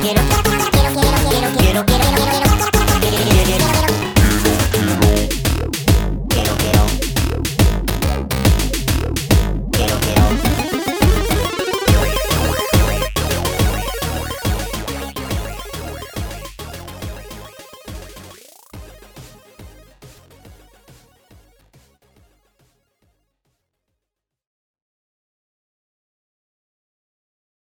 quiero, quiero, quiero, quiero, quiero, quiero, quiero, quiero, quiero, quiero, quiero, quiero,